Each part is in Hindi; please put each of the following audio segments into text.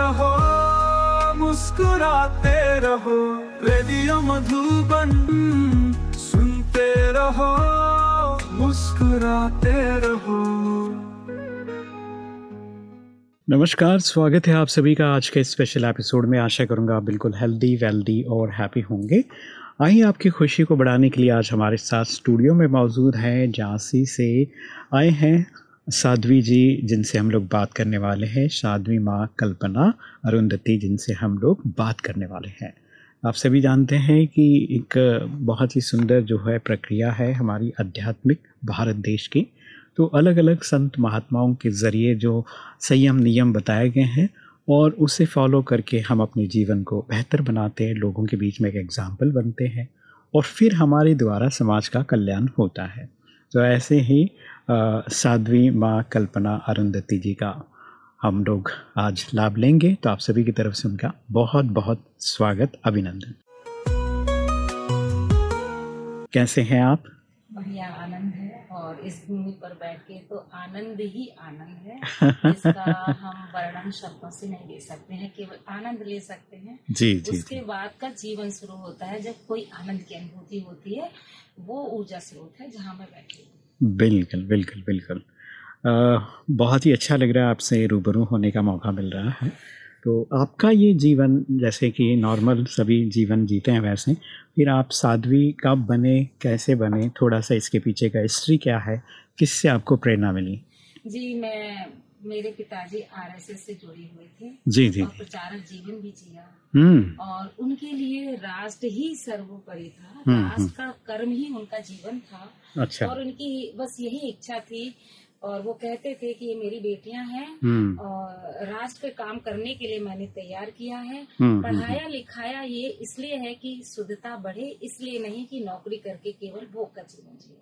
रहो, मुस्कुराते रहो, रेडियो मधुबन सुनते रहो, मुस्कुराते रहो। नमस्कार, स्वागत है आप सभी का आज के स्पेशल एपिसोड में। आशा करूँगा आप बिल्कुल हेल्दी वेल्दी और हैप्पी होंगे। आइए आपकी खुशी को बढ़ाने के लिए आज हमारे साथ स्टूडियो में मौजूद हैं। झांसी से आए हैं साध्वी जी, जिनसे हम लोग बात करने वाले हैं, साध्वी माँ कल्पना, अरुंधति, जिनसे हम लोग बात करने वाले हैं। आप सभी जानते हैं कि एक बहुत ही सुंदर जो है प्रक्रिया है हमारी आध्यात्मिक भारत देश की। तो अलग अलग संत महात्माओं के ज़रिए जो संयम नियम बताए गए हैं और उसे फॉलो करके हम अपने जीवन को बेहतर बनाते हैं, लोगों के बीच में एक एग्ज़ाम्पल बनते हैं और फिर हमारे द्वारा समाज का कल्याण होता है। तो ऐसे ही साध्वी माँ कल्पना अरुंधति जी का हम लोग आज लाभ लेंगे। तो आप सभी की तरफ़ से उनका बहुत बहुत स्वागत अभिनंदन। कैसे हैं आप? बढ़िया आनंद है और इस भूमि पर बैठ के तो आनंद ही आनंद है। इसका हम वर्णन शब्दों से नहीं ले सकते हैं केवल आनंद ले सकते हैं। जी जी उसके जी बाद का जीवन शुरू होता है जब कोई आनंद की अनुभूति होती है वो ऊर्जा स्रोत है जहाँ मैं बैठी हूँ। बिल्कुल बिल्कुल बिल्कुल। आ, बहुत ही अच्छा लग रहा है आपसे रूबरू होने का मौका मिल रहा है। तो आपका ये जीवन जैसे कि नॉर्मल सभी जीवन जीते हैं वैसे फिर आप साध्वी कब बने कैसे बने थोड़ा सा इसके पीछे का हिस्ट्री क्या है किससे आपको प्रेरणा मिली? जी मैं मेरे पिताजी आरएसएस से जुड़ी हुई थी जी जी। और प्रचारक जीवन भी जिया। हम्म। और उनके लिए राष्ट्र ही सर्वोपरि था। हम्म, राष्ट्र का कर्म ही उनका जीवन था। अच्छा। और उनकी बस यही इच्छा थी और वो कहते थे कि ये मेरी बेटियाँ हैं हम्म। और राष्ट्र पे काम करने के लिए मैंने तैयार किया है। हम्म, हम्म, पढ़ाया लिखाया ये इसलिए है कि शुद्धता बढ़े इसलिए नहीं कि नौकरी करके केवल भोग का जीवन जिए।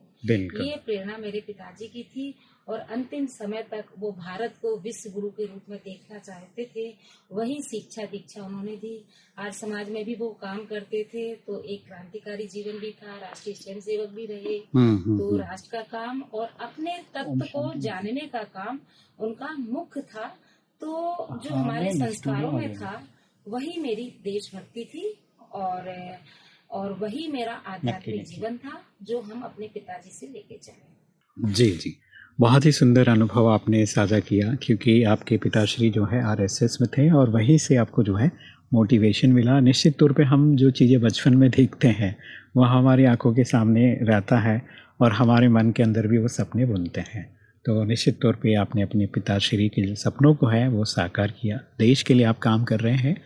ये प्रेरणा मेरे पिताजी की थी और अंतिम समय तक वो भारत को विश्व गुरु के रूप में देखना चाहते थे। वही शिक्षा दीक्षा उन्होंने दी। आज समाज में भी वो काम करते थे तो एक क्रांतिकारी जीवन भी था राष्ट्रीय स्वयं सेवक भी रहे। हम्म हम्म, तो हम्म, राष्ट्र का काम और अपने तत्व को जानने का काम उनका मुख्य था। तो जो हाँ, हमारे संस्कारों में था वही मेरी देशभक्ति थी और और वही मेरा आध्यात्मिक जीवन था जो हम अपने पिताजी से लेके चले। जी जी। बहुत ही सुंदर अनुभव आपने साझा किया, क्योंकि आपके पिताश्री जो है आरएसएस में थे और वहीं से आपको जो है मोटिवेशन मिला। निश्चित तौर पे हम जो चीज़ें बचपन में देखते हैं, वह हमारी आँखों के सामने रहता है और हमारे मन के अंदर भी वो सपने बुनते हैं। तो निश्चित तौर पे आपने अपने पिताश्री के सपनों को है, वो साकार किया। देश के लिए आप काम कर रहे हैं।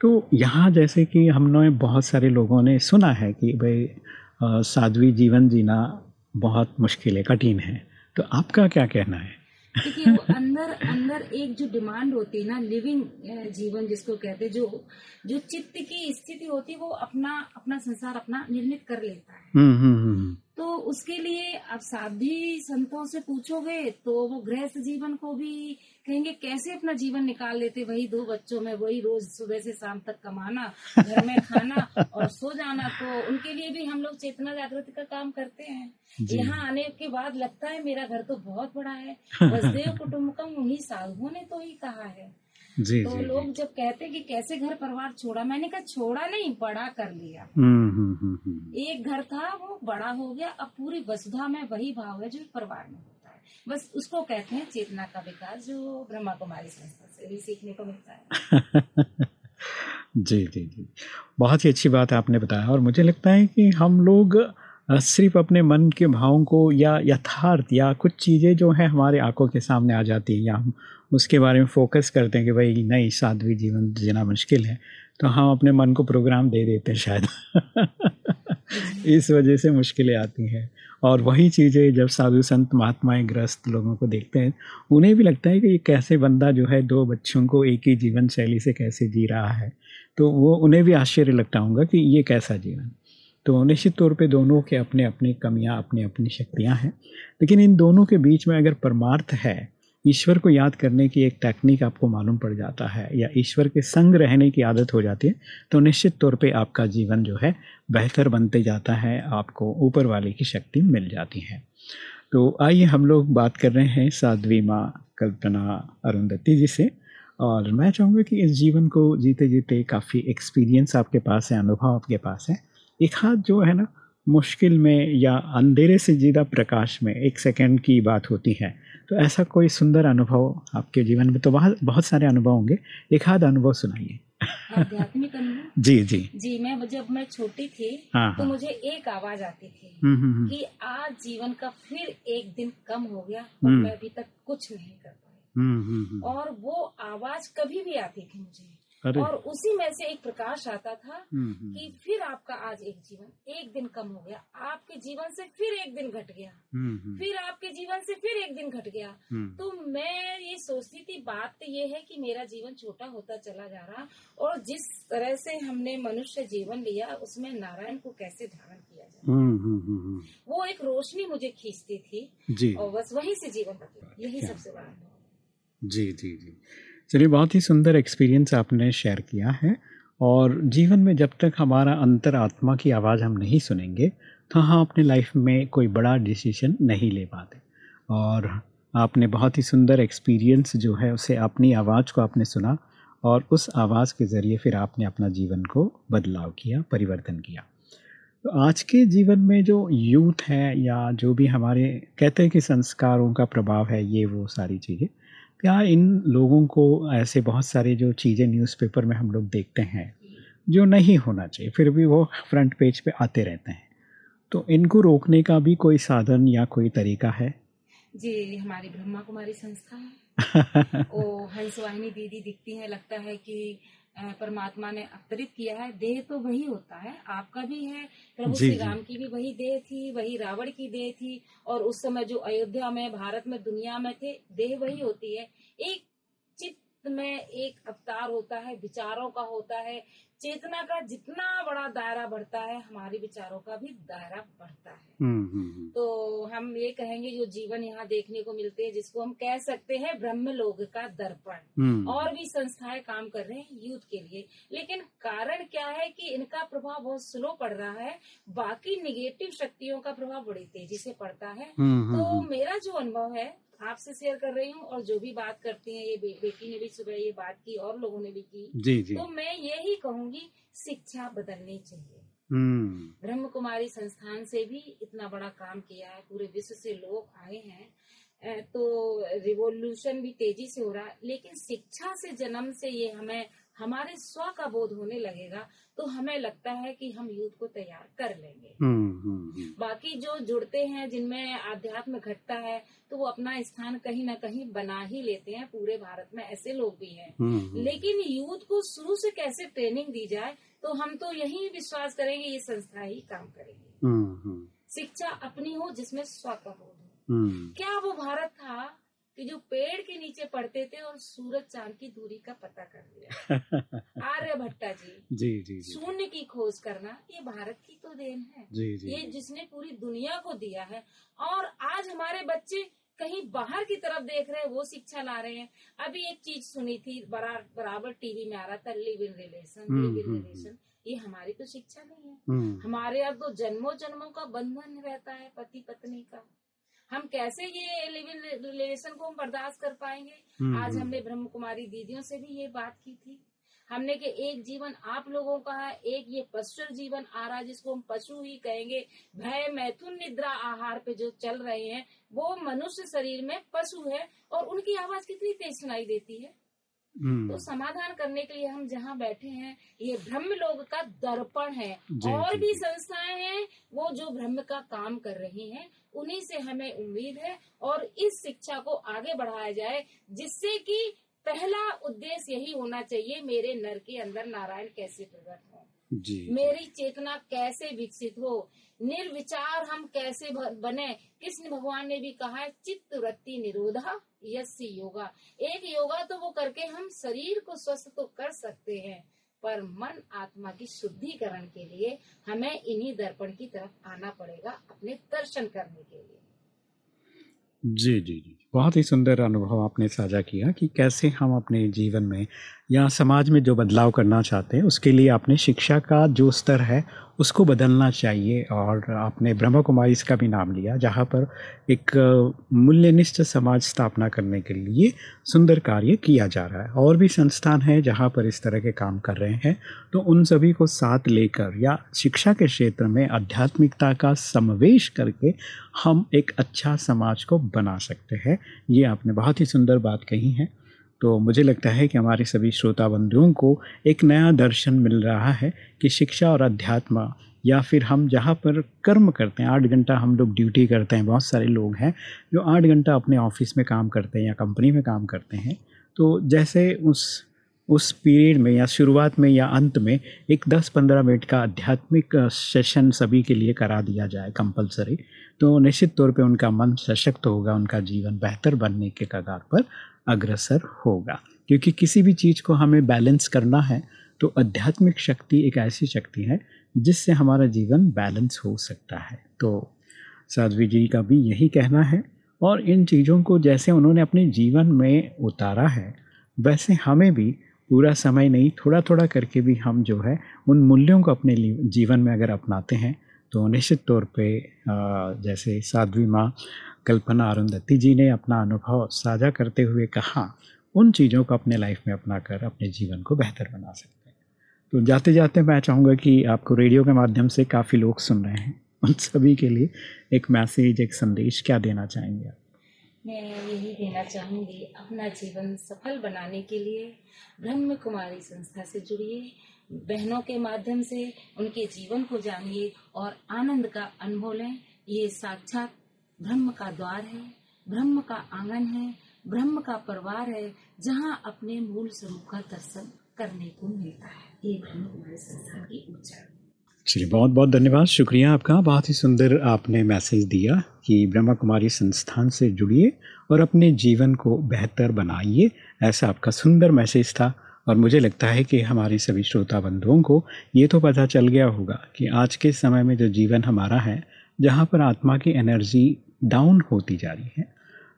तो यहाँ जैसे कि हमने बहुत सारे लोगों ने सुना है कि भाई साध्वी जीवन जीना बहुत मुश्किल है, कठिन है। तो आपका क्या कहना है? देखिए वो अंदर अंदर एक जो डिमांड होती है ना लिविंग जीवन जिसको कहते हैं जो जो चित्त की स्थिति होती है वो अपना अपना संसार अपना निर्मित कर लेता है। हम्म हम्म हम्म। तो उसके लिए आप साध्वी संतों से पूछोगे तो वो गृहस्थ जीवन को भी कहेंगे कैसे अपना जीवन निकाल लेते वही दो बच्चों में वही रोज सुबह से शाम तक कमाना घर में खाना और सो जाना? तो उनके लिए भी हम लोग चेतना जागृति का काम करते हैं। यहाँ आने के बाद लगता है मेरा घर तो बहुत बड़ा है। वसुदेव कुटुम्बकम उन्हीं साधुओं ने तो ही कहा है। जी तो जी लोग जी। जब कहते हैं कि कैसे घर परिवार छोड़ा मैंने कहा छोड़ा नहीं बड़ा कर लिया। हम्म हम्म हम्म हम्म। एक घर था वो बड़ा हो गया अब पूरी वसुधा में वही भाव है जो परिवार में होता है। बस उसको कहते हैं चेतना का विकास जो ब्रह्मा कुमारी संस्था से भी सीखने को मिलता है। जी जी जी। बहुत ही अच्छी बात आपने बताया और मुझे लगता है कि हम लोग सिर्फ़ अपने मन के भावों को या यथार्थ या कुछ चीज़ें जो हैं हमारे आँखों के सामने आ जाती हैं या हम उसके बारे में फोकस करते हैं कि भाई नहीं, साध्वी जीवन जीना मुश्किल है तो हम अपने मन को प्रोग्राम दे देते हैं शायद। इस वजह से मुश्किलें आती हैं। और वही चीज़ें जब साधु संत, महात्माएँ, ग्रस्त लोगों को देखते हैं, उन्हें भी लगता है कि ये कैसे बंदा जो है दो बच्चों को एक ही जीवन शैली से कैसे जी रहा है। तो वो, उन्हें भी आश्चर्य लगता होगा कि ये कैसा जीवन। तो निश्चित तौर पे दोनों के अपने अपनी कमियाँ, अपनी अपनी शक्तियाँ हैं। लेकिन इन दोनों के बीच में अगर परमार्थ है, ईश्वर को याद करने की एक टेक्निक आपको मालूम पड़ जाता है या ईश्वर के संग रहने की आदत हो जाती है तो निश्चित तौर पे आपका जीवन जो है बेहतर बनते जाता है, आपको ऊपर वाले की शक्ति मिल जाती है। तो आइए हम लोग बात कर रहे हैं साध्वी माँ कल्पना अरुंधति जी से और मैं चाहूँगा कि इस जीवन को जीते जीते काफ़ी एक्सपीरियंस आपके पास है, अनुभव आपके पास है। एक हाथ जो है ना मुश्किल में या अंधेरे से ज़्यादा प्रकाश में एक सेकंड की बात होती है। तो ऐसा कोई सुंदर अनुभव आपके जीवन में तो बहुत बहुत सारे अनुभव होंगे। एक हाथ अनुभव सुनाइए। आध्यात्मिक अनुभव? जी जी। जी मैं जब मैं छोटी थी हाँ तो हाँ। मुझे एक आवाज़ आती थी हम्म, हम्म, हम्म, कि आज जीवन का फिर एक दिन कम हो गया और। मैं अभी तक कुछ नहीं कर पाई। और वो आवाज़ कभी भी आती थी मुझे। और उसी में से एक प्रकाश आता था हम्म, हम्म, कि फिर आपका आज एक जीवन एक दिन कम हो गया। आपके जीवन से फिर एक दिन घट गया। हम्म, फिर आपके जीवन से फिर एक दिन घट गया। तो मैं ये सोचती थी बात तो ये है कि मेरा जीवन छोटा होता चला जा रहा और जिस तरह से हमने मनुष्य जीवन लिया उसमें नारायण को कैसे धारण किया जाए। वो एक रोशनी मुझे खींचती थी और बस वहीं से जीवन बदला यही सबसे बड़ा जी जी जी। चलिए, बहुत ही सुंदर एक्सपीरियंस आपने शेयर किया है और जीवन में जब तक हमारा अंतर आत्मा की आवाज़ हम नहीं सुनेंगे तो हम अपने लाइफ में कोई बड़ा डिसीज़न नहीं ले पाते। और आपने बहुत ही सुंदर एक्सपीरियंस जो है, उसे अपनी आवाज़ को आपने सुना और उस आवाज़ के ज़रिए फिर आपने अपना जीवन को बदलाव किया, परिवर्तन किया। तो आज के जीवन में जो यूथ है या जो भी हमारे कहते हैं कि संस्कारों का प्रभाव है, ये वो सारी चीज़ें क्या इन लोगों को ऐसे बहुत सारे जो चीज़ें न्यूज़पेपर में हम लोग देखते हैं जो नहीं होना चाहिए फिर भी वो फ्रंट पेज पे आते रहते हैं? तो इनको रोकने का भी कोई साधन या कोई तरीका है? जी हमारी ब्रह्मा कुमारी संस्था है। ओ हंसवाहिनी दीदी दिखती है लगता है कि परमात्मा ने अवतरित किया है। देह तो वही होता है। आपका भी है। प्रभु श्री राम की भी वही देह थी वही रावण की देह थी और उस समय जो अयोध्या में भारत में दुनिया में थे देह वही होती है। एक में एक अवतार होता है विचारों का होता है चेतना का जितना बड़ा दायरा बढ़ता है हमारे विचारों का भी दायरा बढ़ता है। हम्म, हम्म, हम्म। तो हम ये कहेंगे जो जीवन यहाँ देखने को मिलते हैं जिसको हम कह सकते हैं ब्रह्म लोग का दर्पण। और भी संस्थाएँ काम कर रहे हैं यूथ के लिए। लेकिन कारण क्या है कि इनका प्रभाव बहुत स्लो पड़ रहा है बाकी निगेटिव शक्तियों का प्रभाव बड़ी तेज़ी से पड़ता है। तो। मेरा जो अनुभव है आपसे शेयर कर रही हूँ और जो भी बात करती है ये बे, बेटी ने भी सुबह ये बात की और लोगों ने भी की। जी जी। तो मैं यही कहूँगी शिक्षा बदलनी चाहिए। हम्म, ब्रह्म कुमारी संस्थान से भी इतना बड़ा काम किया है पूरे विश्व से लोग आए हैं। तो रिवोल्यूशन भी तेज़ी से हो रहा है लेकिन शिक्षा से जन्म से ये हमें हमारे स्व का बोध होने लगेगा तो हमें लगता है कि हम यूथ को तैयार कर लेंगे हम्म, हम्म, हम्म। बाकी जो जुड़ते हैं जिनमें आध्यात्म घटता है तो वो अपना स्थान कहीं ना कहीं बना ही लेते हैं पूरे भारत में ऐसे लोग भी हैं। लेकिन यूथ को शुरू से कैसे ट्रेनिंग दी जाए तो हम तो यही विश्वास करेंगे ये संस्था ही काम करेगी शिक्षा अपनी हो जिसमें स्व का बोध हो। क्या वो भारत था कि जो पेड़ के नीचे पढ़ते थे और सूरज चाँद की दूरी का पता कर लिया। आर्य भट्टा जी जी जी जी शून्य की खोज करना ये भारत की तो देन है। जी जी ये जिसने पूरी दुनिया को दिया है और आज हमारे बच्चे कहीं बाहर की तरफ़ देख रहे हैं वो शिक्षा ला रहे हैं। अभी एक चीज़ सुनी थी बरा- बराबर टीवी में आ रहा था live in relation hmm, live in hmm, relation. ये हमारी तो शिक्षा नहीं है। हम्म, हमारे यहाँ तो जन्मों जन्मों का बंधन रहता है पति पत्नी का। हम कैसे ये लिव इन रिलेशन को हम बर्दाश्त कर पाएँगे? हम्म, आज हम्म। हमने ब्रह्म कुमारी दीदियों से भी ये बात की थी। हमने कि एक जीवन आप लोगों का है एक ये पशु जीवन आ रहा जिसको हम पशु ही कहेंगे। भय मैथुन निद्रा आहार पे जो चल रहे हैं वो मनुष्य शरीर में पशु है और उनकी आवाज़ कितनी तेज सुनाई देती है। हम्म, तो समाधान करने के लिए हम जहाँ बैठे हैं ये ब्रह्म लोग का दर्पण है। और भी जी। वो जो ब्रह्म का काम कर रही हैं उन्हीं से हमें उम्मीद है और इस शिक्षा को आगे बढ़ाया जाए जिससे कि पहला उद्देश्य यही होना चाहिए मेरे नर के अंदर नारायण कैसे प्रकट हो? जी मेरी चेतना कैसे विकसित हो? निर्विचार हम कैसे बने? कृष्ण भगवान ने भी कहा है चित्त वृत्ति निरोधा यस्य योगा। एक योगा तो वो करके हम शरीर को स्वस्थ तो कर सकते हैं पर मन आत्मा की शुद्धिकरण के लिए हमें इन्हीं दर्पण की तरफ़ आना पड़ेगा अपने दर्शन करने के लिए। जी जी जी बहुत ही सुंदर अनुभव आपने साझा किया कि कैसे हम अपने जीवन में या समाज में जो बदलाव करना चाहते हैं, उसके लिए आपने शिक्षा का जो स्तर है, उसको बदलना चाहिए और आपने ब्रह्मा कुमारी इसका भी नाम लिया, जहाँ पर एक मूल्यनिष्ठ समाज स्थापना करने के लिए सुंदर कार्य किया जा रहा है। और भी संस्थान हैं जहाँ पर इस तरह के काम कर रहे हैं तो उन सभी को साथ लेकर या शिक्षा के क्षेत्र में आध्यात्मिकता का समावेश करके हम एक अच्छा समाज को बना सकते हैं। ये आपने बहुत ही सुंदर बात कही है। तो मुझे लगता है कि हमारे सभी श्रोता बंधुओं को एक नया दर्शन मिल रहा है कि शिक्षा और अध्यात्म या फिर हम जहाँ पर कर्म करते हैं, आठ घंटा हम लोग ड्यूटी करते हैं, बहुत सारे लोग हैं जो आठ घंटा अपने ऑफ़िस में काम करते हैं या कंपनी में काम करते हैं। तो जैसे उस उस पीरियड में या शुरुआत में या अंत में एक 10-15 मिनट का आध्यात्मिक सेशन सभी के लिए करा दिया जाए कंपलसरी। तो निश्चित तौर पे उनका मन सशक्त होगा, उनका जीवन बेहतर बनने के कगार पर अग्रसर होगा। क्योंकि किसी भी चीज़ को हमें बैलेंस करना है तो आध्यात्मिक शक्ति एक ऐसी शक्ति है, जिससे हमारा जीवन बैलेंस हो सकता है। तो साध्वी जी का भी यही कहना है और इन चीज़ों को जैसे उन्होंने अपने जीवन में उतारा है, वैसे हमें भी पूरा समय नहीं थोड़ा थोड़ा करके भी हम जो है, उन मूल्यों को अपने जीवन में अगर अपनाते हैं तो निश्चित तौर पे जैसे साध्वी माँ कल्पना अरुंधति जी ने अपना अनुभव साझा करते हुए कहा, उन चीज़ों को अपने लाइफ में अपनाकर अपने जीवन को बेहतर बना सकते हैं। तो जाते जाते मैं चाहूँगा कि आपको रेडियो के माध्यम से काफ़ी लोग सुन रहे हैं। उन सभी के लिए एक मैसेज, एक संदेश क्या देना चाहेंगे आप? मैं यही देना चाहूँगी अपना जीवन सफल बनाने के लिए ब्रह्म कुमारी संस्था से जुड़िए, बहनों के माध्यम से उनके जीवन को जानिए और आनंद का अनुभव लें। ये साक्षात ब्रह्म का द्वार है, ब्रह्म का आँगन है, ब्रह्म का परिवार है, जहाँ अपने मूल स्वरूप का दर्शन करने को मिलता है। ये ब्रह्म कुमारी संस्था की ऊंचाई चलिए, बहुत बहुत धन्यवाद। शुक्रिया आपका। बहुत ही सुंदर आपने मैसेज दिया कि ब्रह्मा कुमारी संस्थान से जुड़िए और अपने जीवन को बेहतर बनाइए, ऐसा आपका सुंदर मैसेज था। और मुझे लगता है कि हमारे सभी श्रोता बंधुओं को ये तो पता चल गया होगा कि आज के समय में जो जीवन हमारा है, जहाँ पर आत्मा की एनर्जी डाउन होती जा रही है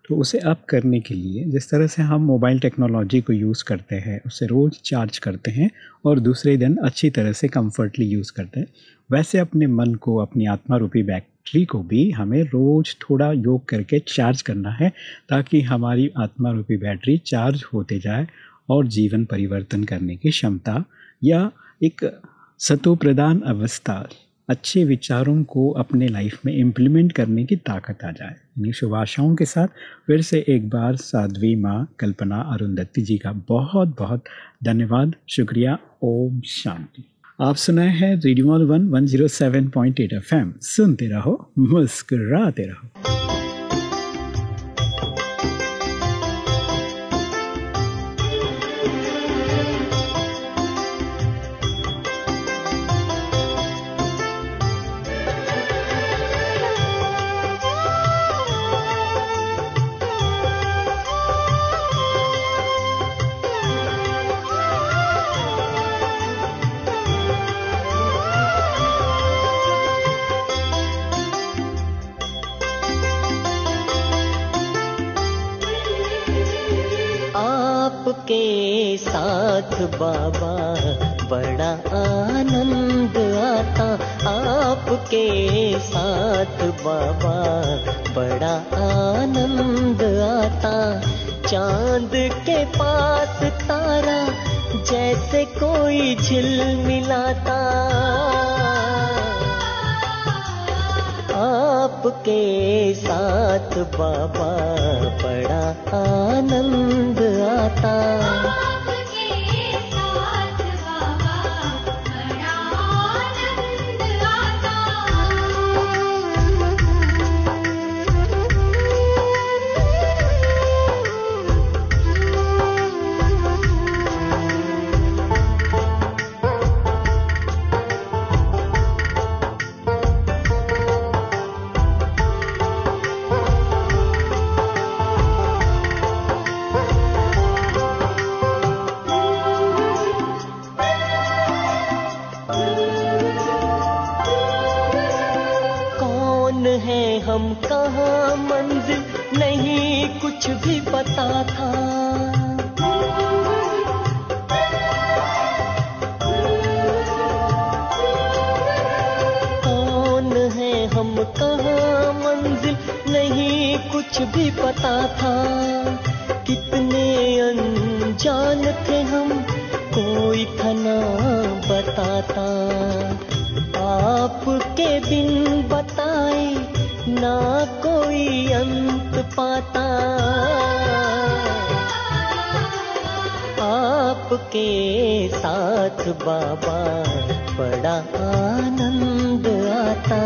तो उसे अप करने के लिए जिस तरह से हम मोबाइल टेक्नोलॉजी को यूज़ करते हैं, उसे रोज़ चार्ज करते हैं और दूसरे दिन अच्छी तरह से कम्फर्टली यूज़ करते हैं, वैसे अपने मन को, अपनी आत्मा रूपी बैटरी को भी हमें रोज़ थोड़ा योग करके चार्ज करना है ताकि हमारी आत्मा रूपी बैटरी चार्ज होते जाए और जीवन परिवर्तन करने की क्षमता या एक सतो प्रदान अवस्था अच्छे विचारों को अपने लाइफ में इम्प्लीमेंट करने की ताकत आ जाए। इन्हीं शुभ आशाओं के साथ फिर से एक बार साध्वी माँ कल्पना अरुंधति जी का बहुत बहुत धन्यवाद। शुक्रिया। ओम शांति। आप सुनाए हैं radio one one zero seven point eight F M सुनते रहो, मुस्कुराते रहो। साथ बाबा, बड़ा आनंद आता। आपके साथ बाबा, बड़ा आनंद आता। चाँद के पास तारा जैसे कोई झिल मिलाता। आपके साथ बाबा, बड़ा आनंद आता। ना कोई अंत पाता। आपके साथ बाबा बड़ा आनंद आता।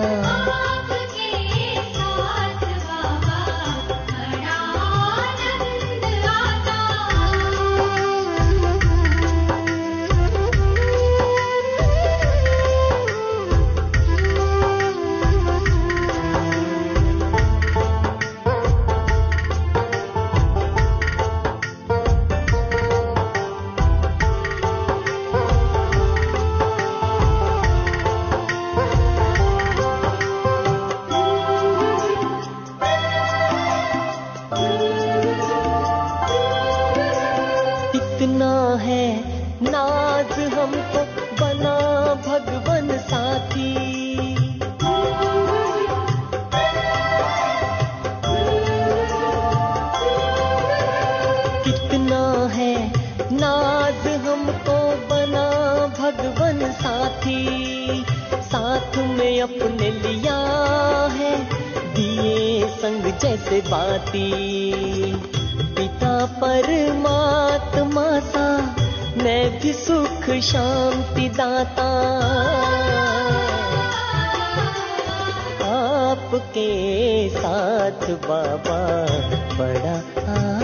साथ में अपने लिया है, दिए संग जैसे बाती। पिता परमात्मा सा, मैं भी सुख शांति दाता। आपके साथ बाबा बड़ा आनंद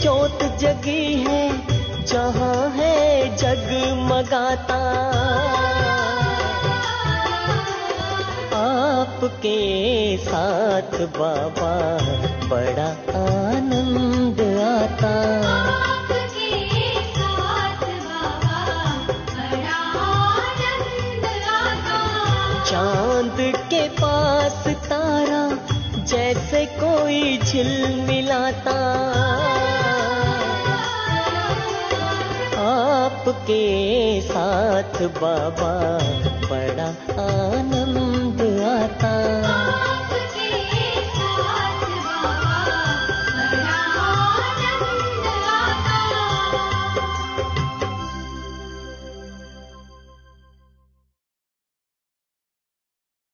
ज्योत जगी है जहाँ है जगमगाता आपके साथ बाबा बड़ा आनंद आता। आपके साथ बाबा बड़ा आनंद आता। चाँद के पास तारा जैसे कोई झिलमिलाता आपके साथ बाबा।